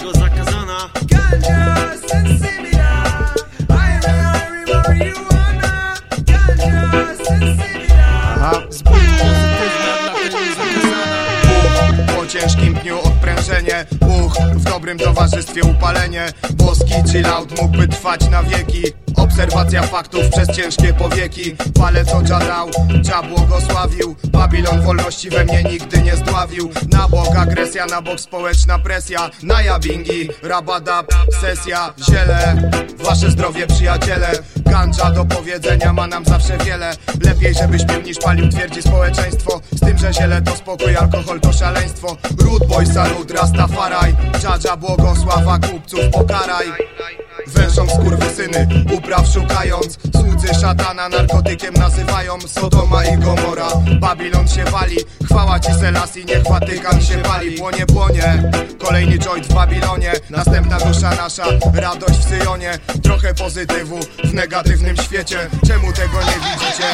tego zakazana. Ganja, Zbyt pozytywna zakazana. Uch, po ciężkim dniu odprężenie Uch, w dobrym towarzystwie upalenie. Boski chill out mógłby trwać na wieki. Obserwacja faktów przez ciężkie powieki. Palec Dża dał, Dża błogosławił. Babilon wolności we mnie nigdy nie zdławił. Na bok agresja, na bok społeczna presja. Na jabingi, rabadab, sesja, ziele. Wasze zdrowie przyjaciele. Ganja do powiedzenia ma nam zawsze wiele. Lepiej żebyś pił niż palił twierdzi społeczeństwo. Z tym, że ziele to spokój, alkohol to szaleństwo. Root boy, salut, Rastafaraj Dżadża błogosława kupców pokaraj Węszą skurwysyny, upraw szukając. Słudzy szatana narkotykiem nazywają Sodoma i Gomora. Babilon się wali, chwała ci Selassie Niech Watykan się pali, płonie, płonie Kolejny joint w Babilonie. Następna dusza nasza, radość w Syjonie. Trochę pozytywu w negatywnym świecie. Czemu tego nie widzicie?